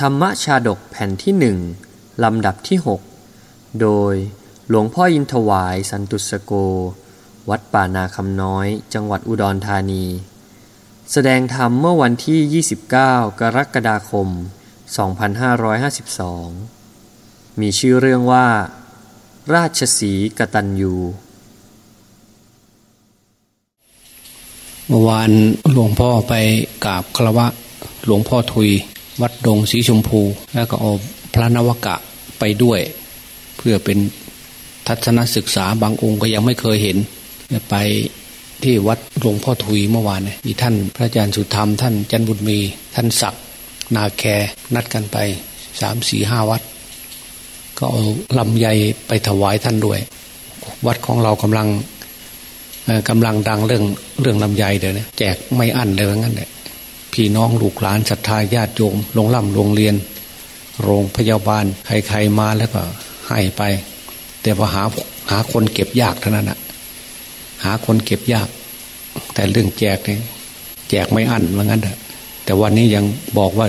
ธรรมชาดกแผ่นที่หนึ่งลำดับที่ 6 โดยหลวงพ่ออินทวายสันตุสโก วัดป่านาคำน้อย จังหวัดอุดรธานี แสดงธรรมเมื่อวันที่ 29 กรกฎาคม 2552 มีชื่อเรื่องว่า ราชสีกตัญญูเมื่อวานหลวงพ่อไปกราบคารวะหลวงพ่อทุย วัดดงสีชมพู แล้วก็เอาพระนวกะไปด้วย เพื่อเป็นทัศนศึกษาบางองค์ก็ยังไม่เคยเห็น ไปที่วัดหลวงพ่อทุยเมื่อวานเนี่ยมีท่านพระอาจารย์สุธรรม ท่านจันบุญมี ท่านศักด์นาแคนัดกันไปสามสี่ห้าวัด ก็เอาลำไยไปถวายท่านด้วย วัดของเรากำลังกำลังดังเรื่องเรื่องลำไยเดี๋ยวนี้แจกไม่อั้นเลยว่างั้นแหละ พี่น้องลูกหลานศรัทธาญาติโยมลงล่ำโรงเรียน โรงพยาบาลใครๆมาแล้วก็ให้ไป แต่พอหาหาคนเก็บยากเท่านั้นอะหาคนเก็บยาก แต่เรื่องแจกเนี่ยแจกไม่อั้นว่างั้นอะแต่วันนี้ยังบอกว่า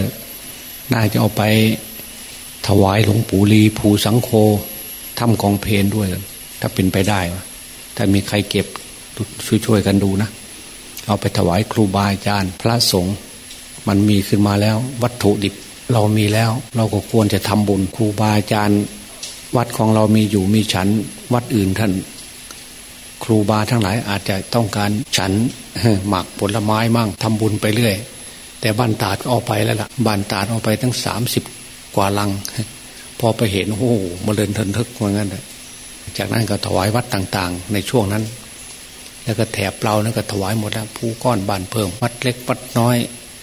น่าจะเอาไปถวายหลวงปู่ลีภูสังโฆทำกองเพลนด้วย ถ้าเป็นไปได้ถ้ามีใครเก็บช่วยๆกันดูนะ เอาไปถวายครูบาอาจารย์ พระสงฆ์ มันมีขึ้นมาแล้ว วัตถุดิบเรามีแล้ว เราก็ควรจะทำบุญครูบาอาจารย์วัดของเรามีอยู่มีฉัน วัดอื่นท่าน ครูบาทั้งหลายอาจจะต้องการฉันหมักผลไม้มั่งทำบุญไปเรื่อย แต่บ้านตาดเอาไปแล้วล่ะบ้านตาดเอาไปทั้งสามสิบกว่าลัง พอไปเห็นโอ้โหมาเดินเทินทึกเหมือนกันเลยจากนั้นก็ถวายวัดต่างๆ ในช่วงนั้น แล้วก็แถบเราแล้วก็ถวายหมดแล้วผู้ก้อนบานเพิ่มวัดเล็กวัดน้อย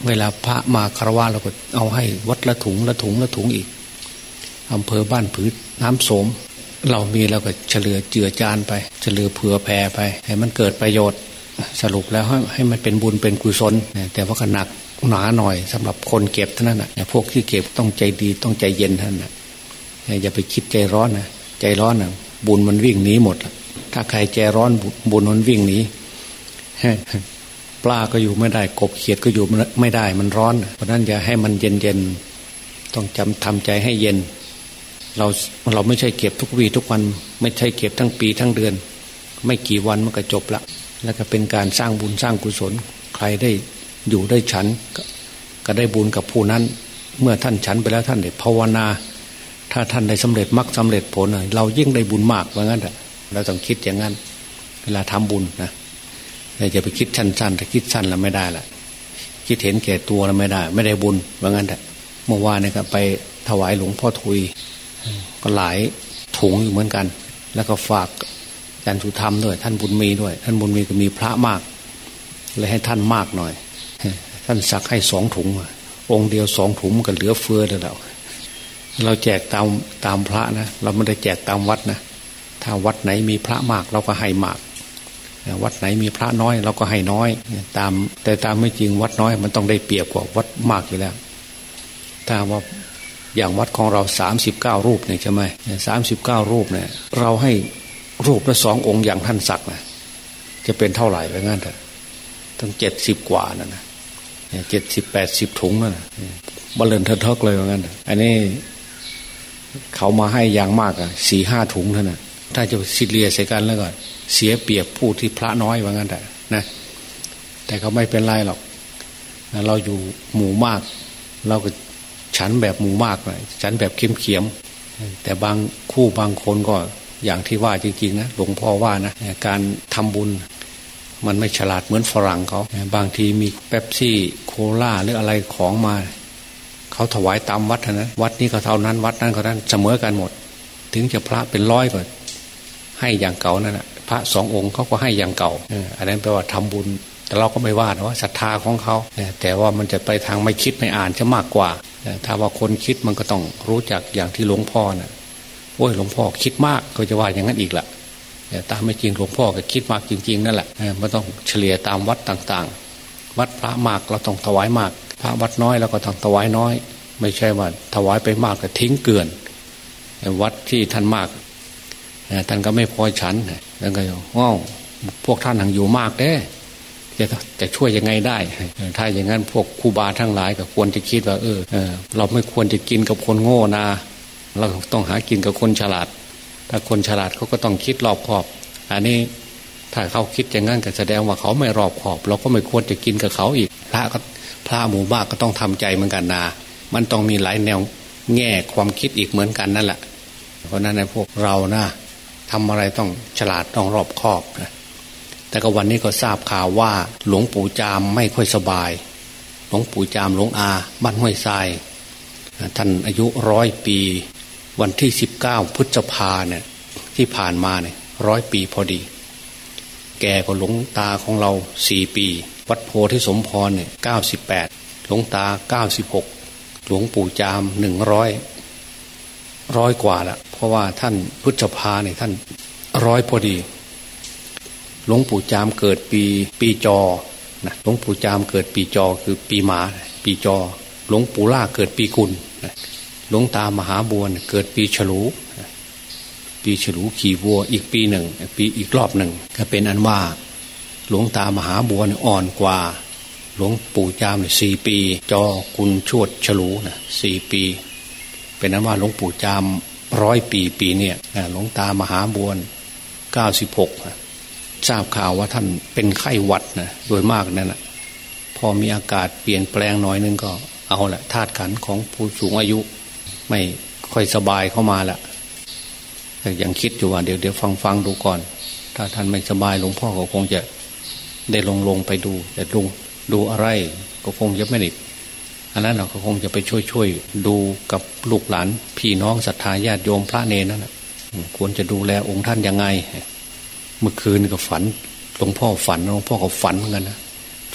เวลาพระมาคารวะเราก็เอาให้วัดละถุงละถุงละถุงอีกอำเภอบ้านผืดน้ำโสม เรามีเราก็เฉลือเจือจานไป เฉลือเผื่อแผ่ไป ให้มันเกิดประโยชน์ สรุปแล้วให้ให้มันเป็นบุญเป็นกุศล แต่ว่าก็หนักหนาหน่อยสำหรับคนเก็บเท่านั้นนะพวกที่เก็บต้องใจดีต้องใจเย็นท่านนะอย่าไปคิดใจร้อนนะใจร้อนนะบุญมันวิ่งหนีหมด ถ้าใครใจร้อนบุญมันวิ่งหนี ปลาก็อยู่ไม่ได้ กบเขียดก็อยู่ไม่ได้มันร้อน เพราะนั้นอย่าให้มันเย็นเย็นต้องจำทำใจให้เย็น เราเราไม่ใช่เก็บทุกวีทุกวัน ไม่ใช่เก็บทั้งปีทั้งเดือน ไม่กี่วันมันก็จบละแล้วก็เป็นการสร้างบุญสร้างกุศล ใครได้อยู่ได้ฉันก็ได้บุญกับผู้นั้น เมื่อท่านฉันไปแล้วท่านได้ภาวนา ถ้าท่านได้สำเร็จมรรคสาเร็จผลเรายิ่งได้บุญมากว่างั้นเราต้องคิดอย่างนั้น เวลาทำบุญนะ เราไปคิดสั้นๆถ้าคิดสั้นแล้วไม่ได้ละคิดเห็นแก่ตัวแล้วไม่ได้ ไม่ได้บุญว่างั้นแต่เมื่อวานเนี่ยก็ไปถวายหลวงพ่อทุย ก็หลายถุงอยู่เหมือนกัน แล้วก็ฝากอาจารย์สุธรรมด้วย ท่านบุญมีด้วย ท่านบุญมีก็มีพระมาก เลยให้ท่านมากหน่อย ท่านสักให้สองถุง องค์เดียวสองถุงก็เหลือเฟือเลยแล้วเราแจกตามตามพระนะ เราไม่ได้แจกตามวัดนะ ถ้าวัดไหนมีพระมากเราก็ให้มาก วัดไหนมีพระน้อยเราก็ให้น้อย ตาม แต่ตามไม่จริงวัดน้อย มันต้องได้เปรียบกว่าวัดมากอยู่แล้ว ถ้าว่าอย่างวัดของเราสามสิบเก้ารูปเนี่ยใช่ไหมสามสิบเก้ารูปเนี่ย เราให้รูปละสององค์อย่างท่านศักดิ์นะจะเป็นเท่าไหร่ไปงั้นเถอะตั้งเจ็ดสิบกว่านั่นนะเจ็ดสิบแปดสิบถุงนั่นบอลเลนเทเทกเลยว่างั้น อันนี้เขามาให้อย่างมากอะสี่ห้าถุงเท่านั้นถ้าจะสิเลียใส่กันแล้วก็ เสียเปรียบผู้ที่พระน้อยว่างั้นแต่นะแต่เขาไม่เป็นไรหรอกเราอยู่หมู่มาก เราก็ฉันแบบหมู่มากเลยฉันแบบเข้มเขียม แต่บางคู่บางคนก็อย่างที่ว่าจริงๆนะหลวงพ่อว่านะการทำบุญมันไม่ฉลาดเหมือนฝรั่งเขา บางทีมีเป๊ปซี่โคลาหรืออะไรของมา เขาถวายตามวัดนะวัดนี้ก็เท่านั้นวัดนั้นก็นั้นเสมอกันหมด ถึงจะพระเป็นร้อยก็ให้อย่างเก่านั่นแหะ พระสององค์เขาก็ให้อย่างเก่าอันนั้นแปลว่าทำบุญ แต่เราก็ไม่ว่านะว่าศรัทธาของเขาแต่ว่ามันจะไปทางไม่คิดไม่อ่านจะมากกว่าถ้าว่าคนคิดมันก็ต้องรู้จักอย่างที่หลวงพ่อนะ่ะโอ้ยหลวงพ่อคิดมากก็จะว่าอย่างนั้นอีกละแต่ตามไม่จริงหลวงพ่อก็คิดมากจริง ๆ นั่นแหละมันต้องเฉลี่ยตามวัดต่างๆ วัดพระมากเราต้องถวายมาก พระวัดน้อยเราก็ต้องถวายน้อย ไม่ใช่ว่าถวายไปมากก็ทิ้งเกลื่อนวัดที่ท่านมากท่านก็ไม่พอฉัน แล้วก็ง้อพวกท่านหังอยู่มากเด้จะจะช่วยยังไงได้ ถ้าอย่างนั้นพวกครูบาทั้งหลายก็ควรจะคิดว่า เออเราไม่ควรจะกินกับคนโง่นะเราต้องหากินกับคนฉลาด ถ้าคนฉลาดเขาก็ต้องคิดรอบคอบ อันนี้ถ้าเขาคิดอย่างนั้นก็แสดงว่าเขาไม่รอบขอบ เราก็ไม่ควรจะกินกับเขาอีก พระก็พระหมู่บ้านก็ต้องทำใจเหมือนกันนา มันต้องมีหลายแนวแง่ความคิดอีกเหมือนกันนั่นแหละ เพราะนั้นในพวกเรานะ ทำอะไรต้องฉลาดต้องรอบคอบนะแต่ก็วันนี้ก็ทราบข่าวว่า หลวงปู่จามไม่ค่อยสบาย หลวงปู่จามหลวงอาบ้านห้วยทราย ท่านอายุร้อยปี วันที่สิบเก้าพฤษภาเนี่ยที่ผ่านมาเนี่ยร้อยปีพอดี แกก็หลวงตาของเราสี่ปี วัดโพธิสมพรเนี่ยเก้าสิบแปดหลวงตาเก้าสิบหกหลวงปู่จามหนึ่งร้อยร้อยกว่าละ ราะว่าท่านพุทธภาเนี่ยท่านร้อยพอดี หลวงปู่จามเกิดปีปีจอนะหลวงปู่จามเกิดปีจอคือปีหมา ปีจอ หลวงปู่ล่าเกิดปีกุลหลวงตามหาบัวเกิดปีฉลูปีฉลูขี่วัวอีกปีหนึ่ง ปีอีกรอบหนึ่งก็เป็นอันว่า หลวงตามหาบัวอ่อนกว่า หลวงปู่จามเนี่ยสี่ปี จอกุลชวดฉลูนะสี่ปี เป็นนั้นว่าหลวงปู่จาม ร้อยปีปีเนี่ยหลวงตามหาบวนเก้าสิบหกทราบข่าวว่าท่านเป็นไข้หวัดนะโดยมากนั่นแหะพอมีอากาศเปลี่ยนแปลงหน่อยนึงก็เอาละธาตุขันของผู้สูงอายุ ไม่ค่อยสบายเข้ามาละแต่ยังคิดอยู่ว่าเดี๋ยวเดี๋ยวฟังฟังดูก่อน ถ้าท่านไม่สบายหลวงพ่อก็คงจะได้ลงลงไปดู แต่ลุงดูอะไรก็คงจะไม่ได้ อันนั้นเราก็คงจะไปช่วยช่วยดูกับลูกหลาน พี่น้องศรัทธาญาติโยมพระเนรนั่นแหละควรจะดูแลองค์ท่านยังไง เมื่อคืนก็ฝันหลวงพ่อฝันหลวงพ่อก็ฝันเหมือนกันนะ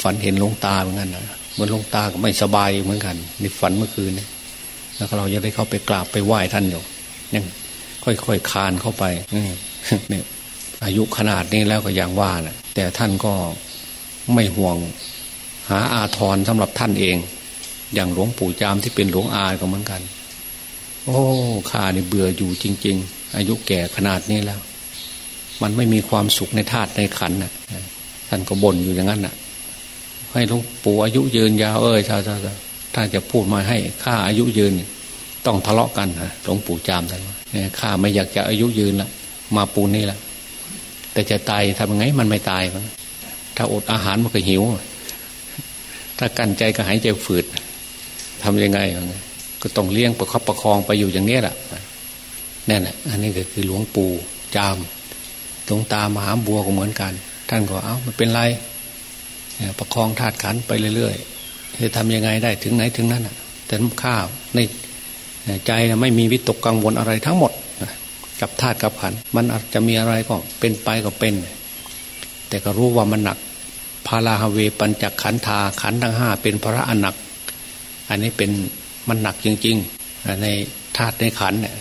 ฝันเห็นหลวงตาเหมือนกันนะเหมือนหลวงตาก็ไม่สบายเหมือนกันในฝันเมื่อคืนนี่แล้วเราจะได้เข้าไปกราบไปไหว้ท่านอยู่ยังค่อยๆคานเข้าไปเนี่ยอายุขนาดนี้แล้วก็อย่างว่านะแต่ท่านก็ไม่ห่วง หาอาทรสำหรับท่านเอง อย่างหลวงปู่จามที่เป็นหลวงอาก็เหมือนกัน โอ้ข้านี่เบื่ออยู่จริง ๆ อายุแก่ขนาดนี้แล้ว มันไม่มีความสุขในธาตุในขันน่ะท่านก็บ่นอยู่อย่างนั้นน่ะ ให้หลวงปู่อายุยืนยาวเอ้ยชาชาถ้าจะพูดมาให้ข้าอายุยืน ต้องทะเลาะกันนะหลวงปู่จามท่านว่าข้าไม่อยากจะอายุยืนละมาปูนนี่ละแต่จะตายทำยังไงมันไม่ตายถ้าอดอาหารมันก็หิว ถ้ากั้นใจก็หายใจฝืด ทำยังไง ก็ต้องเลี้ยงประคับประคองไปอยู่อย่างนี้แหละนั่นแหละอันนี้ก็คือหลวงปู่จามหลวงตามหาบัวก็เหมือนกัน ท่านก็เอามันเป็นไรประคองธาตุขันไปเรื่อยๆจะทำยังไงได้ถึงไหนถึงนั้นอะ แต่ข้าวในใจไม่มีวิตกกังวลอะไรทั้งหมดกับธาตุกับขันมันอาจจะมีอะไรก็เป็นไปก็เป็น แต่ก็รู้ว่ามันหนักพาลาฮเวปัญจขันธาขันทั้งห้าเป็นพระอนัก อันนี้เป็นมันหนักจริง ๆ ในธาตุในขันเนี่ย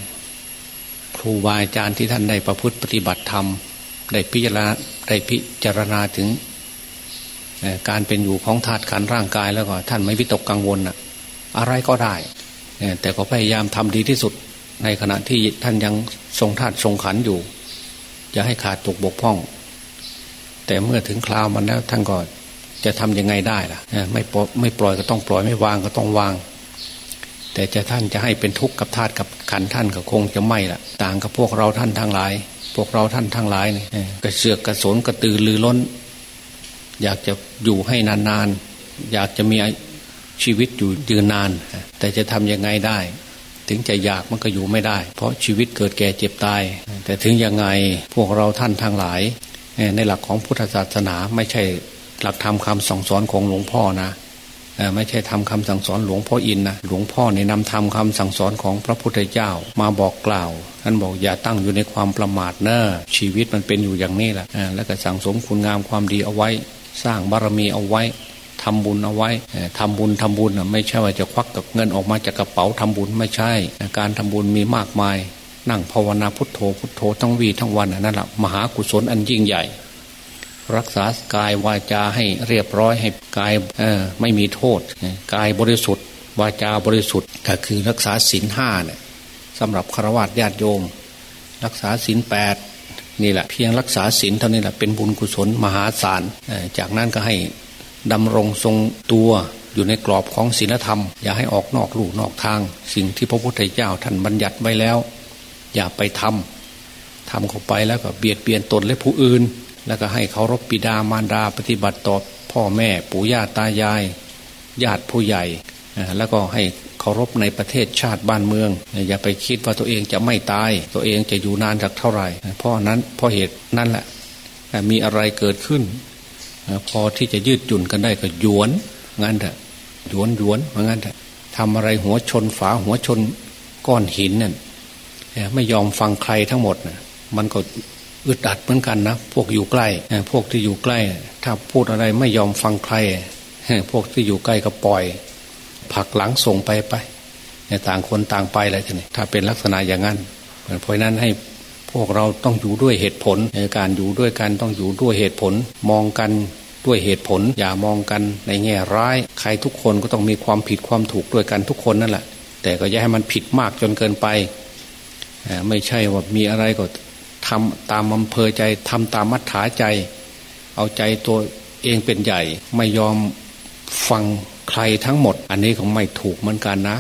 ครูบาอาจารย์ที่ท่านได้ประพฤติปฏิบัติธรรม ได้พิจารณาได้พิจารณาถึงการเป็นอยู่ของธาตุขันร่างกายแล้วก็ ท่านไม่วิตกกังวลอะอะไรก็ได้แต่ก็พยายามทำดีที่สุด ในขณะที่ท่านยังทรงธาตุทรงขันอยู่จะให้ขาดตกบกพร่อง แต่เมื่อถึงคราวมันแล้วท่านก็ จะทํำยังไงได้ล่ะไม่ปล่อยไม่ปล่อยก็ต้องปล่อยไม่วางก็ต้องวาง แต่จะท่านจะให้เป็นทุกข์กับธาตุกับขันท่านก็คงจะไม่ละต่างกับพวกเราท่านทั้งหลาย พวกเราท่านทั้งหลายเนี่ยกระเสือกกระสนกระตือรือร้น อยากจะอยู่ให้นานๆ อยากจะมีชีวิตอยู่ยืนนาน แต่จะทํำยังไงได้ ถึงจะอยากมันก็อยู่ไม่ได้ เพราะชีวิตเกิดแก่เจ็บตาย แต่ถึงยังไงพวกเราท่านทั้งหลาย ในหลักของพุทธศาสนาไม่ใช่ หลักธรรมคำสั่งสอนของหลวงพ่อนะไม่ใช่ทำคำสั่งสอนหลวงพ่ออินนะหลวงพ่อในนำทำคำสั่งสอนของพระพุทธเจ้ามาบอกกล่าวท่านบอกอย่าตั้งอยู่ในความประมาทเนอะชีวิตมันเป็นอยู่อย่างนี้แหละแล้วก็สั่งสมคุณงามความดีเอาไว้ สร้างบารมีเอาไว้ทำบุญเอาไว้ทำบุญทำบุญไม่ใช่ว่าจะควักกับเงินออกมาจากกระเป๋าทำบุญไม่ใช่ การทำบุญมีมากมาย นั่งภาวนาพุทโธพุทโธทั้งวีทั้งวันนั่นแหละมหากุศลอันยิ่งใหญ่ รักษากายวาจาให้เรียบร้อยให้กายไม่มีโทษกายบริสุทธิ์ วาจาบริสุทธิ์ก็คือรักษาศีลห้าเนี่ยสำหรับฆราวาสญาติโยม รักษาศีลแปดนี่แหละเพียงรักษาศีลเท่านี้แหละเป็นบุญกุศลมหาศาลจากนั้นก็ให้ดำรงทรงตัวอยู่ในกรอบของศีลธรรม อย่าให้ออกนอกลู่นอกทาง สิ่งที่พระพุทธเจ้าท่านบัญญัติไว้แล้ว อย่าไปทำทำเข้าไปแล้วก็เบียดเบียนตนและผู้อื่น แล้วก็ให้เคารพปิดามารดาปฏิบัติต่อพ่อแม่ปู่ย่าตายาย ญาติผู้ใหญ่ แล้วก็ให้เคารพในประเทศชาติบ้านเมือง อย่าไปคิดว่าตัวเองจะไม่ตาย ตัวเองจะอยู่นานสักเท่าไหร่เพราะนั้นเพราะเหตุนั่นแหละมีอะไรเกิดขึ้น พอที่จะยืดหยุ่นกันได้ก็หยวนงั้นเถอะหยวนหยวนว่างั้นเถอะทำอะไรหัวชนฝาหัวชนก้อนหินนั่นไม่ยอมฟังใครทั้งหมดนะมันก็ อึดอัดเหมือนกันนะพวกอยู่ใกล้พวกที่อยู่ใกล้ ถ้าพูดอะไรไม่ยอมฟังใครพวกที่อยู่ใกล้ก็ปล่อยผักหลังส่งไปไปต่างคนต่างไปอะไรทีนี้ถ้าเป็นลักษณะอย่างนั้นเพราะนั้นให้พวกเราต้องอยู่ด้วยเหตุผลในการอยู่ด้วยกันต้องอยู่ด้วยเหตุผล มองกันด้วยเหตุผล อย่ามองกันในแง่ร้าย ใครทุกคนก็ต้องมีความผิดความถูกด้วยกันทุกคนนั่นแหละแต่ก็อย่าให้มันผิดมากจนเกินไป ไม่ใช่ว่ามีอะไรก็ ทำตามอำเภอใจทำตามมัธยาใจ เอาใจตัวเองเป็นใหญ่ ไม่ยอมฟังใครทั้งหมด อันนี้ของไม่ถูกเหมือนกันนะ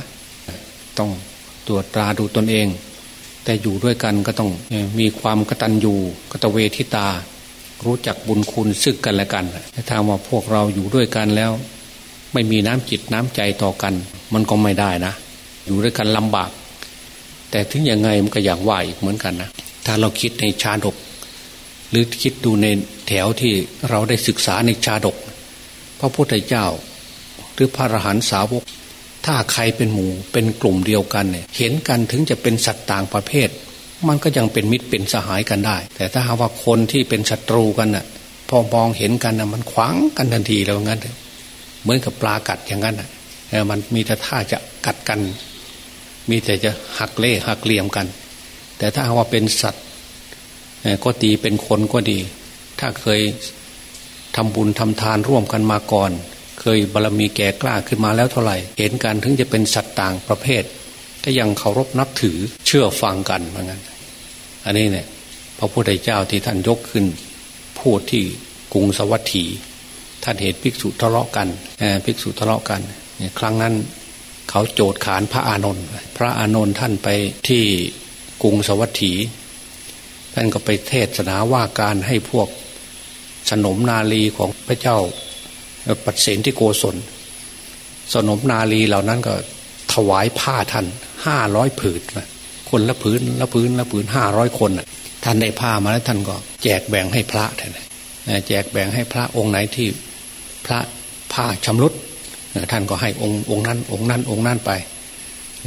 ต้องตรวจตราดูตนเอง แต่อยู่ด้วยกันก็ต้องมีความกตัญญูกตเวทิตา รู้จักบุญคุณซึ่งกันและกันถ้าว่าพวกเราอยู่ด้วยกันแล้ว ไม่มีน้ำจิตน้ำใจต่อกัน มันก็ไม่ได้นะ อยู่ด้วยกันลำบาก แต่ถึงยังไงมันก็อย่างว่าอีกเหมือนกันนะ ถ้าเราคิดในชาดก หรือคิดดูในแถวที่เราได้ศึกษาในชาดก พระพุทธเจ้า หรือพระอรหันตสาวก ถ้าใครเป็นหมู่เป็นกลุ่มเดียวกันเนี่ยเห็นกันถึงจะเป็นสัตว์ต่างประเภท มันก็ยังเป็นมิตรเป็นสหายกันได้ แต่ถ้าหากว่าคนที่เป็นศัตรูกันน่ะพอมองเห็นกันน่ะมันขวางกันทันทีแล้วงั้นเหมือนกับปลากัดอย่างนั้นน่ะมันมีแต่ท่าจะกัดกัน มีแต่จะหักเล่หักเหลี่ยมกัน แต่ถ้าว่าเป็นสัตว์ก็ตีเป็นคนก็ดี ถ้าเคยทำบุญทำทานร่วมกันมาก่อน เคยบารรมีแก่กล้าขึ้นมาแล้วเท่าไหร่ เห็นกันถึงจะเป็นสัตว์ต่างประเภท ก็ยังเคารพนับถือเชื่อฟังกันเหมือนกันอันนี้เนี่ยพระพุทธเจ้าที่ท่านยกขึ้น พูดที่กรุงสวัสดีท่านเหตุภิกษุทะเลาะกันภิกษุทะเลาะกัน ครั้งนั้นเขาโจดขานพระอานนท์พระอานนท์ท่านไปที่ กรุงสวัสดีท่านก็ไปเทศนาว่าการให้พวกสนมนาลีของพระเจ้าปัดเสนที่โกศล สนมนาลีเหล่านั้นก็ถวายผ้าท่านห้าร้อยผืนนะคนละผืนละผืนละผืนห้าร้อยคนนะท่านได้ผ้ามาแล้วท่านก็แจกแบ่งให้พระท่านแจกแบ่งให้พระองค์ไหนที่พระผ้าชำรุดท่านก็ให้องค์องค์นั้นองค์นั้นองค์นั้นไป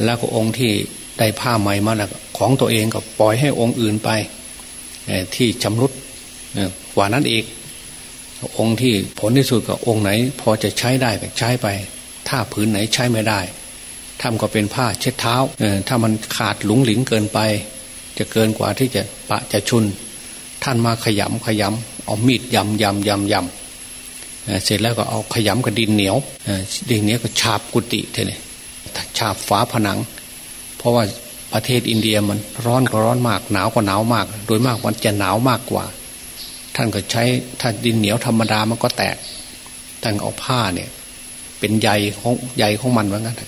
แล้วก็องค์ที่ได้ผ้าใหม่มาแล้ว ของตัวเองก็ปล่อยให้องค์อื่นไปที่ชำรุดกว่านั้นอีก องค์ที่ผลที่สุดกับองค์ไหน พอจะใช้ได้ก็ใช้ไป ถ้าผืนไหนใช้ไม่ได้ทำก็เป็นผ้าเช็ดเท้าถ้ามันขาดหลุงหลิงเกินไป จะเกินกว่าที่จะปะจะชุน ท่านมาขยำขยำเอามีดยำยำยำยำเสร็จแล้วก็เอาขยำกับดินเหนียวดินเหนียวก็ฉาบกุฏิเท่นี่ฉาบฝาผนัง เพราะว่า ประเทศอินเดียมันร้อนก็ร้อนมาก หนาวก็หนาวมาก โดยมากมันจะหนาวมากกว่า ท่านก็ใช้ถ้าดินเหนียวธรรมดามันก็แตกท่านเอาผ้าเนี่ย เป็นใยของใยของมันว่างั้น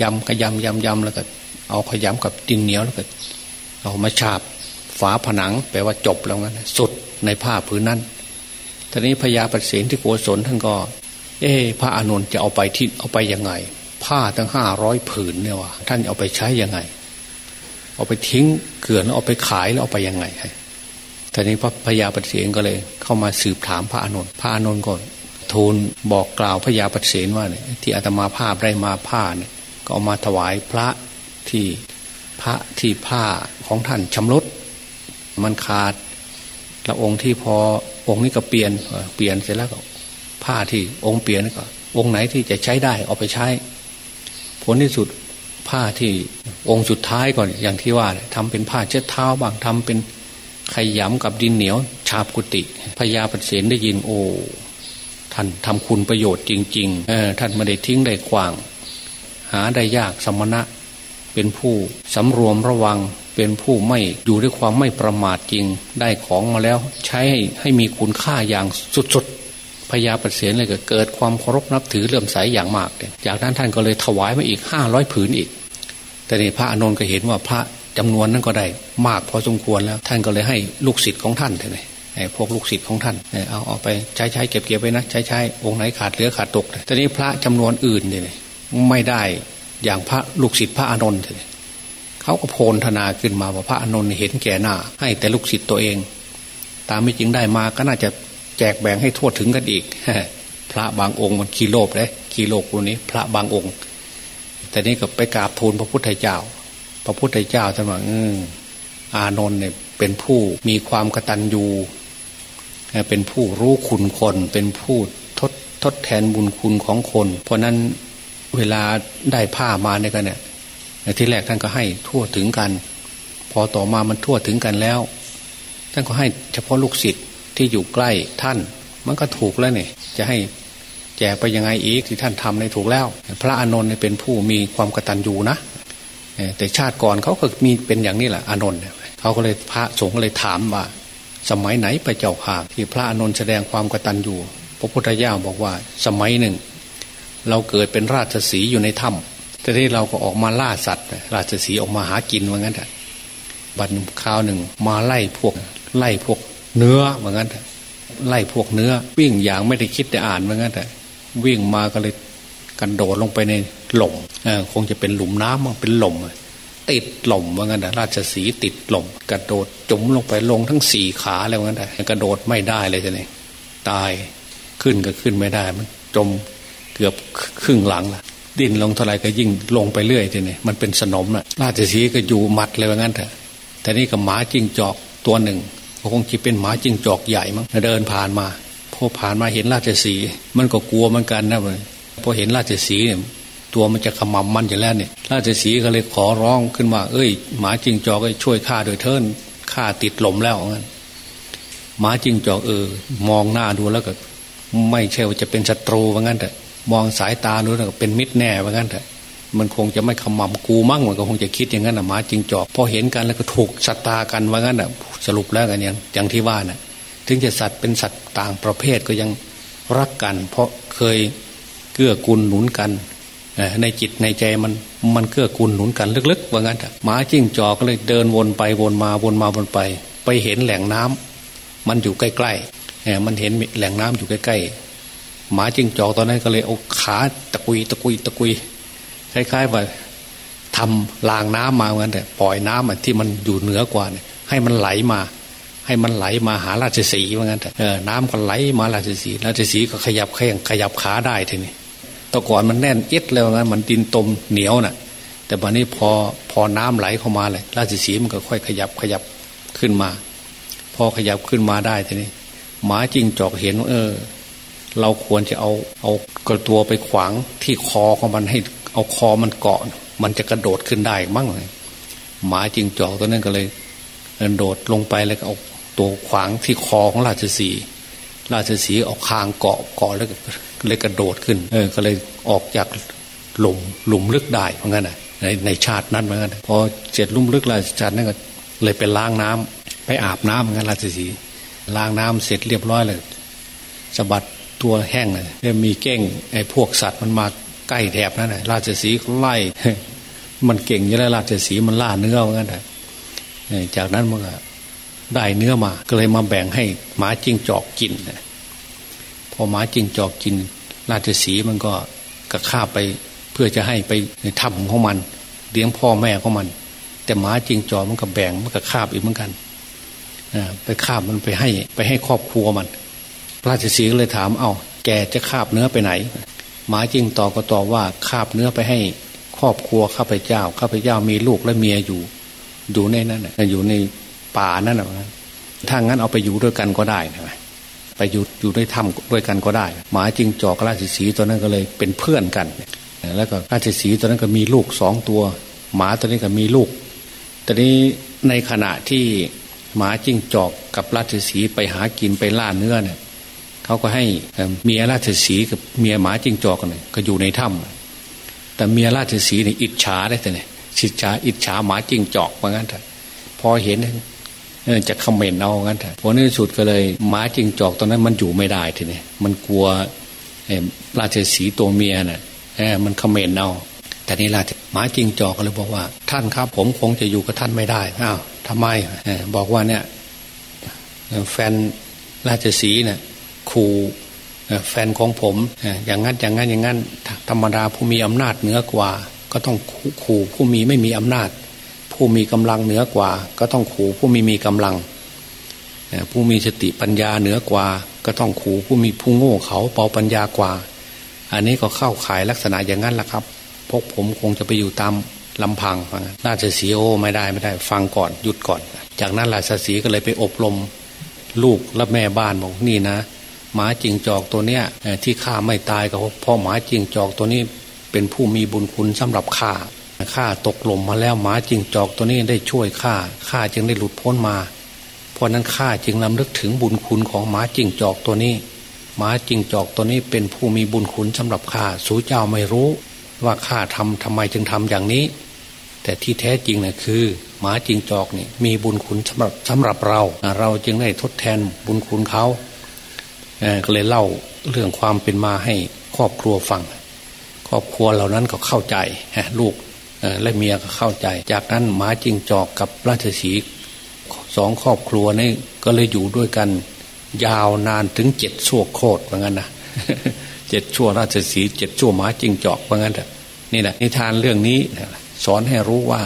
ยำกระยำยำยำแล้วก็ เอาขยำกับดินเหนียวแล้วก็เอามาฉาบฝาผนัง แปลว่าจบแล้วงั้นสุดในผ้าพื้นนั้นทีนี้พญาปเสนที่โกศลท่านก็ เอ๊พระอานนท์จะเอาไปที่เอาไปยังไง ผ้าตั้งห้าร้อยผืนเนี่ยวะท่านเอาไปใช้ยังไง เอาไปทิ้งเกลื่อนแล้วเอาไปขายแล้วเอาไปยังไงทีนี้พระพญาปเสนก็เลย เข้ามาสืบถามพระอนุนพระอนุนก็ทูลบอกกล่าวพระยาปเสนว่าเนี่ยที่อาตมาผ้าได้มาผ้าเนี่ยก็เอามาถวายพระที่พระที่ผ้าของท่านชำรุดมันขาดแล้วองค์ที่พอองค์นี้ก็เปลี่ยนเปลี่ยนเสร็จแล้วก็ผ้าที่องค์เปลี่ยนก็องค์ไหนที่จะใช้ได้เอาไปใช้ ผลที่สุด ผ้าที่องค์สุดท้ายก่อนอย่างที่ว่าทำเป็นผ้าเช็ดเท้าบางทำเป็นขยำกับดินเหนียว ชาบกุฏิพญาปเสนได้ยินโอ้ท่านทำคุณประโยชน์จริงๆเออท่านไม่ได้ทิ้งได้ขวาง หาได้ยากสมณะ เป็นผู้สำรวมระวังเป็นผู้ไม่อยู่ด้วยความไม่ประมาทจริงได้ของมาแล้ว ใช้ให้ให้มีคุณค่าอย่างสุดๆ พญาปเสนเลยก็เกิดความเคารพนับถือเลื่อมใสอย่างมากเลยจากนั้นท่านก็เลยถวายมาอีกห้าร้อยผืนอีก แต่นี่พระอานนท์ก็เห็นว่าพระจำนวนนั้นก็ได้มากพอสมควรแล้ว ท่านก็เลยให้ลูกศิษย์ของท่านเลยพวกลูกศิษย์ของท่านเอาเอาไปใช้ใช้เก็บเก็บไปนะใช้ใช้องค์ไหนขาดเหลือขาดตกแต่นี้พระจำนวนอื่นเนี่ยไม่ได้อย่างพระลูกศิษย์พระอานนท์เลยเขาก็โพลธนาขึ้นมาว่าพระอานนท์เห็นแก่หน้า ให้แต่ลูกศิษย์ตัวเอง ตามไม่จริงได้มาก็น่าจะ แจกแบ่งให้ทั่วถึงกันอีกพระบางองค์มันขี้โลภเลยขี้โลภคนนี้ พระบางองค์ แต่นี้ก็ไปกราบทูลพระพุทธเจ้า พระพุทธเจ้าท่านว่าออานนท์เนี่ยเป็นผู้มีความกตัญญูเป็นผู้รู้คุณคน เป็นผู้ทดทดแทนบุญคุณของคน เพราะนั้นเวลาได้ผ้ามาเนี่ยกันเนี่ยที่แรกท่านก็ให้ทั่วถึงกัน พอต่อมามันทั่วถึงกันแล้ว ท่านก็ให้เฉพาะลูกศิษย์ ที่อยู่ใกล้ท่าน มันก็ถูกแล้วเนี่ยจะให้แจกไปยังไงอีกที่ท่านทำในถูกแล้ว พระอานนท์เป็นผู้มีความกตัญญูนะแต่ชาติก่อนเขาก็มีเป็นอย่างนี้แหละอานนท์เขาก็เลยพระสงฆ์เลยถามว่า สมัยไหนไปเจ้าข่าที่พระอนุนแสดงความกตัญญูพระพุทธเจ้าบอกว่าสมัยหนึ่ง เราเกิดเป็นราชสีอยู่ในถ้ำแต่ที่เราก็ออกมาล่าสัตว์ ราชสีออกมาหากินว่างั้นแต่บัดคราวหนึ่งมาไล่พวกไล่พวก เนื้อว่างั้นแต่ไล่พวกเนื้อ วิ่งอย่างไม่ได้คิดได้อ่านว่างั้นแต่วิ่งมาก็เลยกันโดดลงไปในหล่มคงจะเป็นหลุมน้ำมันเป็นหล่มติดหล่มว่างั้นนะราชสีติดหล่มกระโดดจมลงไปลงทั้งสี่ขาแล้วงั้นนะกระโดดไม่ได้เลยจะเนี่ยตายขึ้นก็ขึ้นไม่ได้มัน จมเกือบครึ่งหลังละดิ้นลงเท่าไรก็ยิ่งลงไปเรื่อยทีนี้มันเป็นสนมนะราชสีก็อยู่มัดเลยว่างั้นเถอะแต่นี่กับหมาจิ้งจอกตัวหนึ่ง คงคิดเป็นหมาจิ้งจอกใหญ่มั้งเดินผ่านมาพอผ่านมาเห็นราชสีมันก็กลัวเหมือนกันนะเลยพอเห็นราชสีเนี่ยตัวมันจะขมำมันอยู่แล้วเนี่ยราชสีก็เลยขอร้องขึ้นมาเอ้ย หมาจิงจอกช่วยข้าโดยเทินข้าติดลมแล้วงั้นหมาจิงจอกเออ มองหน้าดูแล้วก็ ไม่ใช่ว่าจะเป็นศัตรูว่างั้นแต่มองสายตาดูแล้วก็เป็นมิตรแน่ว่างั้นแต่ มันคงจะไม่ขมำกูมั่งมันก็คงจะคิดอย่างนั้นนะหมาจิงจอกพอเห็นกันแล้วก็ถูกสัตตากันว่างั้นอะสรุปแล้วกันอย่างอย่างที่ว่าน่ะ ถึงจะสัตว์เป็นสัตว์ต่างประเภทก็ยังรักกัน เพราะเคยเกื้อกูลหนุนกันในจิตในใจมันมันเกื้อกูลหนุนกันลึกๆว่างั้นหมาจิ้งจอกก็เลยเดินวนไปวนมาวนมาวนไป ไปเห็นแหล่งน้ำมันอยู่ใกล้ๆมันเห็นแหล่งน้ำอยู่ใกล้ๆหมาจิ้งจอกตอนนั้นก็เลยเอาขาตะกุยตะกุยตะกุย คล้ายๆว่าทำรางน้ำมาเหมือนแต่ปล่อยน้ำที่มันอยู่เหนือกว่าเนี่ยให้มันไหลมา ให้มันไหลมาหาราชสีเหมือนกันแต่น้ำก็ไหลมาราชสีราชสีก็ขยับแข้งขยับขาได้ทีนี้ต่ก่อนมันแน่นเอ็ดแล้วงั้นมันดินตมเหนียวน่ะ แต่บัดนี้พอพอน้ำไหลเข้ามาเลยราชสีมันก็ค่อยขยับขยับขึ้นมา พอขยับขึ้นมาได้ทีนี้หมาจิงจอกเห็นเออ เราควรจะเอาเอากระตัวไปขวางที่คอของมันให้ เอาคอมันเกาะ มันจะกระโดดขึ้นได้มั้งเลยหมาจิงจอกตัวนั้นก็เลยโดดลงไปแล้วก็เอาตัวขวางที่คอของราชสีราชสีเอาคางเกาะเกาะแล้วเลยกระโดดขึ้น เออ ก็เลยออกจากหลุมหลุมลึกได้เหมือนกันนะในในชาตินั้นเหมือนกันพอเจ็ดลุ่มลึกราชชาตินั้นก็เลยไปล้างน้ำไปอาบน้ำเหมือนกันราชสีล้างน้ำเสร็จเรียบร้อยเลยสะบัดตัวแห้งเลยมีเก้งไอ้พวกสัตว์มันมา ใกล้แถบนั้นนะราชสีไล่มันเก่งอยู่แล้วราชสีมันล่าเนื้อเหมือนกันนะจากนั้นมันก็ได้เนื้อมา ก็เลยมาแบ่งให้หมาจิ้งจอกกินพอหมาจิ้งจอกกิน ราชสีมันก็กระคาบไปเพื่อจะให้ไปทำของมันเลี้ยงพ่อแม่ของมัน แต่หมาจิ้งจอกมันก็แบ่งมันก็คาบอีกเหมือนกันไปคาบมันไปให้ ไปให้ครอบครัวมัน ราชสีก็เลยถามเอา้าแกจะคาบเนื้อไปไหน หมาจิงตอก็ตอบว่าคาบเนื้อไปให้ครอบครัวข้าพเจ้าข้าพเจ้ามีลูกและเมียอยู่ อยู่ในนั้นอยู่ในป่านั่นนะถ้างั้นเอาไปอยู่ด้วยกันก็ได้นะไปอยู่อยู่ด้วยถ้ำด้วยกันก็ได้ หมาจิงจอกราชสีตัวนั้นก็เลยเป็นเพื่อนกัน แล้วก็ราชสีตัวนั้นก็มีลูกสองตัว หมาตัวนี้ก็มีลูกตอนนี้ในขณะที่หมาจิ้งจอกกับราชสีไปหากินไปล่าเนื้อเนี่ย เขาก็ให้เมียราชสีกับเมียหมาจิงจอกกันก็อยู่ในถ้ำแต่เมียราชสีเนี่ยอิจฉาได้แต่เนี่ยสิจฉาอิจฉาหมาจิงจอกว่างั้นเถอะพอเห็นจะคอมเมนต์เอางั้นเถอะผลในสุดก็เลยหมาจิงจอกตอนนั้นมันอยู่ไม่ได้ทีนี้มันกลัวราชสีตัวเมียน่ะมันคอมเมนต์เอาแต่นี่ราชหมาจิงจอกก็เลยบอกว่า ท่านครับ ผมคงจะอยู่กับท่านไม่ได้อ้าวทำไมบอกว่าเนี่ยแฟนราชสีเนี่ย ครูแฟนของผมอย่างนั้นอย่างนั้นอย่างนั้นธรรมดาผู้มีอำนาจเหนือกว่า ก็ต้องขู่ผู้มีไม่มีอำนาจ ผู้มีกำลังเหนือกว่า ก็ต้องขู่ผู้มีมีกำลัง ผู้มีสติปัญญาเหนือกว่า ก็ต้องขู่ผู้มีผู้โง่เขาเปาปัญญากว่า อันนี้ก็เข้าขายลักษณะอย่างนั้นแหละครับพกผมคงจะไปอยู่ตามลำพังน่าจะเสียโอไม่ได้ไม่ได้ ฟังก่อนหยุดก่อน จากนั้นราชสีก็เลยไปอบรมลูกและแม่บ้านบอกนี่นะ หมาจิงจอกตัวเนี้ยที่ข้าไม่ตายก็เพราะหมาจิงจอกตัวนี้เป็นผู้มีบุญคุณสำหรับข้าข้าตกหล่มมาแล้วหมาจิงจอกตัวนี้ได้ช่วยข้าข้าจึงได้หลุดพ้นมา เพราะนั้นข้าจึงลำลึกถึงบุญคุณของหมาจิงจอกตัวนี้หมาจิงจอกตัวนี้เป็นผู้มีบุญคุณสำหรับข้าสูเจ้าไม่รู้ ว่าข้าทำทำไมจึงทำอย่างนี้ แต่ที่แท้จริงนะ่ะคือหมาจิงจอกนี่มีบุญคุณสำหรับสำหรับเรา เราจึงได้ทดแทนบุญคุณเขา ก็เลยเล่าเรื่องความเป็นมาให้ครอบครัวฟัง ครอบครัวเหล่านั้นก็เข้าใจลูกและเมียก็เข้าใจ จากนั้นหมาจิงจอกกับราชสีสองครอบครัวนี่ก็เลยอยู่ด้วยกัน ยาวนานถึงเจ็ดชั่วโคตรเหมือนกันนะเจ็ดชั่วราชสีเจ็ดชั่วหมาจิงจอกเหมือนกันนี่แหละนิทานเรื่องนี้สอนให้รู้ว่า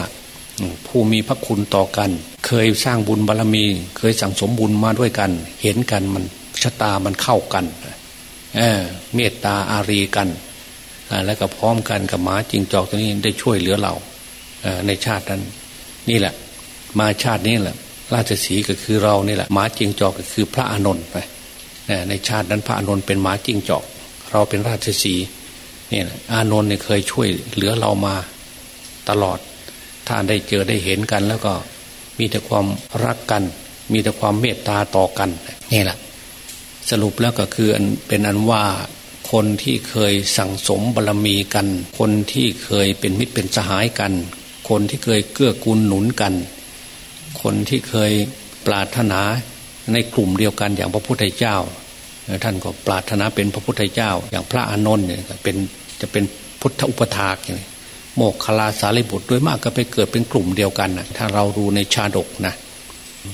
ผู้มีพระคุณต่อกัน เคยสร้างบุญบารรมี เคยสั่งสมบุญมาด้วยกัน เห็นกันมัน ชะตามันเข้ากันเเมตตาอารีกันแล้วก็พร้อมกันกับหมาจิงจอกตัวนี้ได้ช่วยเหลือเราในชาตินั้น นี่แหละ มาชาตินี้แหละ ราชสีก็คือเรานี่แหละหมาจิงจอกก็คือพระอานนท์ไปในชาตินั้นพระอานนท์เป็นหมาจิงจอก เราเป็นราชสีนี่แหละอานนท์เนี่ยเคยช่วยเหลือเรามาตลอด ถ้าได้เจอได้เห็นกัน แล้วก็มีแต่ความรักกัน มีแต่ความเมตตาต่อกันนี่แหละ สรุปแล้วก็คือเป็นอันว่าคนที่เคยสั่งสมบารรมีกัน คนที่เคยเป็นมิตรเป็นสหายกัน คนที่เคยเกื้อกูลหนุนกัน คนที่เคยปรารถนาในกลุ่มเดียวกันอย่างพระพุทธเจ้า ท่านก็ปรารถนาเป็นพระพุทธเจ้า อย่างพระอานนท์เนี่ยเป็นจะเป็นพุทธอุปถากอย่างนี้โมกขลาสารีบุตรด้วยมากก็ไปเกิดเป็นกลุ่มเดียวกันนะถ้าเราดูในชาดกนะ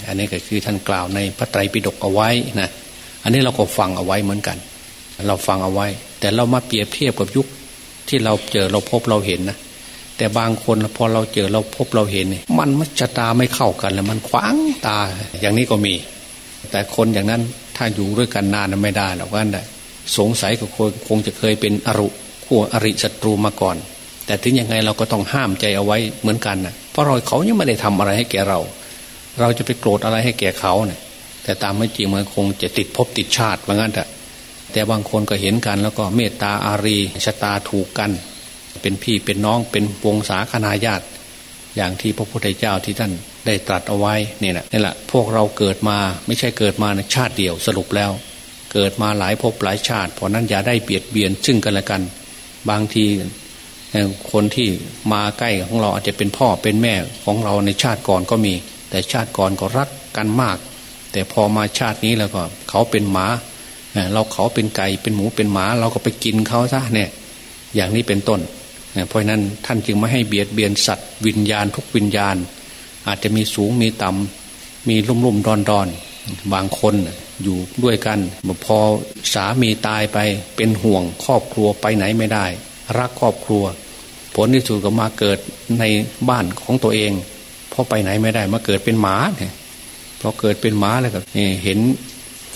อันนี้ก็คือท่านกล่าวในพระไตรปิฎกเอาไว้นะ อันนี้เราก็ฟังเอาไว้เหมือนกัน เราฟังเอาไว้ แต่เรามาเปรียบเทียบกับยุคที่เราเจอเราพบเราเห็นนะแต่บางคนพอเราเจอเราพบเราเห็น มันมัจตาไม่เข้ากันแล้วมันขวางตาอย่างนี้ก็มี แต่คนอย่างนั้นถ้าอยู่ด้วยกันนานไม่ได้หรอกว่าได้สงสัยก็คงจะเคยเป็นอรุขั้วอริศัตรูมาก่อน แต่ถึงยังไงเราก็ต้องห้ามใจเอาไว้เหมือนกันนะเพราะเราเขายังไม่ได้ทำอะไรให้แก่เรา เราจะไปโกรธอะไรให้แก่เขาเนี่ย แต่ตามไม่จริงมันคงจะติดภพติดชาติว่างั้นแต่แต่บางคนก็เห็นกันแล้วก็เมตตาอารีชะตาถูกกัน เป็นพี่เป็นน้องเป็นวงศาคณาญาติ อย่างที่พระพุทธเจ้าที่ท่านได้ตรัสเอาไว้นี่แหละนี่แหละพวกเราเกิดมาไม่ใช่เกิดมาในชาติเดียวสรุปแล้ว เกิดมาหลายภพหลายชาติ เพราะนั้นอย่าได้เบียดเบียนซึ่งกันและกัน บางทีคนที่มาใกล้ของเราอาจจะเป็นพ่อเป็นแม่ของเราในชาติก่อนก็มี แต่ชาติก่อนก็รักกันมาก แต่พอมาชาตินี้แล้วก็ เขาเป็นหมาเราเขาเป็นไก่เป็นหมูเป็นหมา เราก็ไปกินเขาซะเนี่ย อย่างนี้เป็นต้นเพราะนั้นท่านจึงไม่ให้เบียดเบียนสัตว์วิญญาณทุกวิญญาณ อาจจะมีสูงมีต่ำมีลุ่มลุ่มดอนดอนบางคนอยู่ด้วยกันพอสามีตายไปเป็นห่วงครอบครัวไปไหนไม่ได้ รักครอบครัว ผลที่สุดก็มาเกิดในบ้านของตัวเองพอไปไหนไม่ได้มาเกิดเป็นหมาเนี่ย พอเกิดเป็นหมาแล้วก็เห็น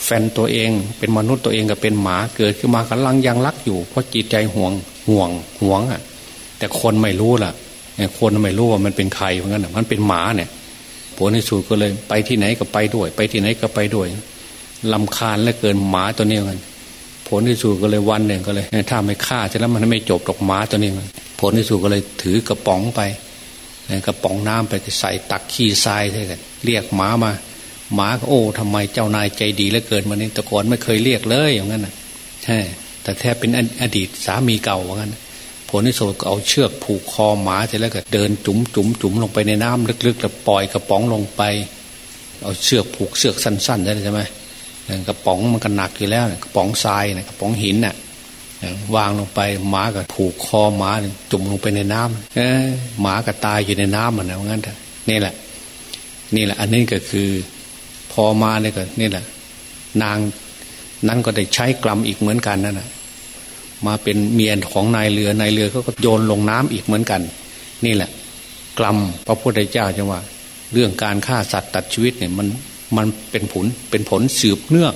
แฟนตัวเอง เป็นมนุษย์ตัวเองก็เป็นหมาเกิดขึ้นมากำลังยังรักอยู่ เพราะจิตใจห่วงห่วงห่วงอะ แต่คนไม่รู้ล่ะคนไม่รู้ว่ามันเป็นใครเพราะงั้นมันเป็นหมาเนี่ยผลในสุดก็เลยไปที่ไหนก็ไปด้วย ไปที่ไหนก็ไปด้วยลำคาญและเกินหมาตัวนี้กันผลที่สุดก็เลยวันหนึ่งก็เลยถ้าไม่ฆ่าจะแล้วมันไม่จบดอกหมาตัวนี้มันผลที่สุดก็เลยถือกระป๋องไปกระป๋องน้ำไปใส่ตักขี้ทรายใช่กันเรียกหมามา หมาก็โอ้ทำไมเจ้านายใจดีเหลือเกินมานี่ตะกอนไม่เคยเรียกเลยอย่างนั้นนะใช่แต่แทบเป็นอดีตสามีเก่าว่างนั้นพลที่สุดก็เอาเชือกผูกคอหมาเสร็จแล้วก็เดินจุ๋มจุ๋มจุ๋มลงไปในน้ำลึกๆแล้วปล่อยกระป๋องลงไป เอาเชือกผูกเชือกสั้นๆใช่ไหมกระป๋องมันก็หนักอยู่แล้วกระป๋องทรายกระป๋องหินน่ะวางลงไปหมาก็ผูกคอหมาจุ่มลงไปในน้ำเอหมาก็ตายอยู่ในน้ำเหมันนะงั้นนี่แหละ นี่แหละ อันนี้ก็คือ พอมาเนี่ยก็นี่แหละ นางนั้นก็ได้ใช้กลัมอีกเหมือนกันนั่นแหะมาเป็นเมียของนายเรือนายเรือเขาก็โยนลงน้ำอีกเหมือนกัน นี่แหละ กลัมพระพุทธเจ้าจะว่า เรื่องการฆ่าสัตว์ตัดชีวิตเนี่ยมันมันเป็นผลเป็นผลสืบเนื่อง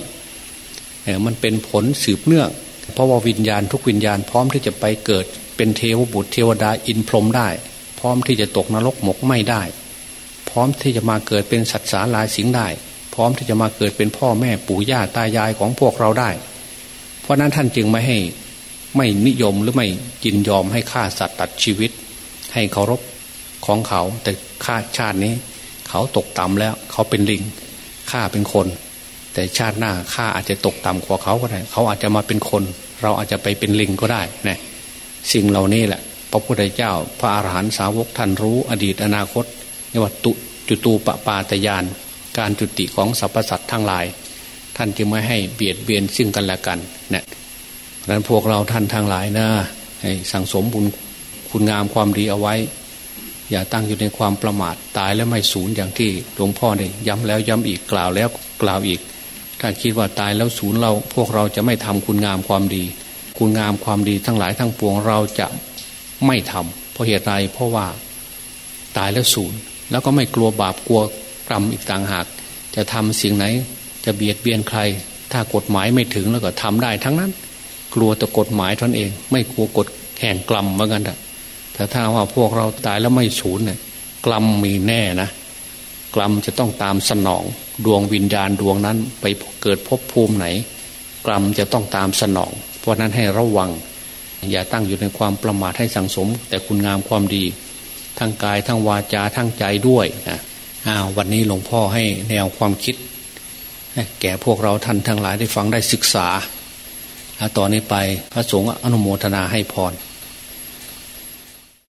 มันเป็นผลสืบเนื่อง เพราะว่าวิญญาณทุกวิญญาณพร้อมที่จะไปเกิด เป็นเทวบุตรเทวดาอินพรหมได้ พร้อมที่จะตกนรกหมกไหมได้ พร้อมที่จะมาเกิดเป็นสัตว์สาลายสิงได้ ร้อมที่จะมาเกิดเป็นพ่อแม่ปู่ย่าตายายของพวกเราได้ เพราะนั้นท่านจึงไม่ให้ไม่นิยมหรือไม่ยินยอมให้ฆ่าสัตว์ตัดชีวิต ให้เคารพของเขา แต่ฆ่าชาตินี้ เขาตกต่ำแล้ว เขาเป็นลิงฆ่าเป็นคน แต่ชาติหน้าข้าอาจจะตกต่ำกว่าเขาก็ได้เขาอาจจะมาเป็นคน เราอาจจะไปเป็นลิงก็ได้นะสิ่งเหล่านี้แหละ พระพุทธเจ้า พระอาหารหันตสาวกท่านรู้อดีตอนาคตในวัตุจุตูปปาตยาน การจุติของสรรพสัตว์ทั้งหลาย ท่านจึงไม่ให้เบียดเบียนซึ่งกันและกันนะดังนั้นพวกเราท่านทั้งหลายนะให้สั่งสมบุญคุณงามความดีเอาไว้ อย่าตั้งอยู่ในความประมาทตายแล้วไม่สูญอย่างที่หลวงพ่อได้ย้ำแล้วย้ำอีกกล่าวแล้วกล่าวอีก ถ้าคิดว่าตายแล้วศูนย์เราพวกเราจะไม่ทำคุณงามความดี คุณงามความดีทั้งหลายทั้งปวงเราจะไม่ทำเพราะเหตุใดเพราะว่าตายแล้วศูนย์แล้วก็ไม่กลัวบาปกลัว กรรมอีกต่างหาก จะทำสิ่งไหน จะเบียดเบียนใคร ถ้ากฎหมายไม่ถึงแล้วก็ทำได้ทั้งนั้น กลัวแต่กฎหมายท่านเอง ไม่กลัวกฎแห่งกรรมเหมือนกันแต่ถ้าว่าพวกเราตายแล้วไม่ศูนย์เนี่ยกรรมมีแน่นะกรรมจะต้องตามสนองดวงวิญญาณดวงนั้น ไปเกิดภพภูมิไหน กรรมจะต้องตามสนอง เพราะนั้นให้ระวัง อย่าตั้งอยู่ในความประมาทให้สังสม แต่คุณงามความดี ทั้งกายทั้งวาจาทั้งใจด้วยนะ วันนี้หลวงพ่อให้แนวความคิด แก่พวกเราท่านทั้งหลายได้ฟังได้ศึกษาต่อนนี้ไปพระสงฆ์อนุโมทนาให้พร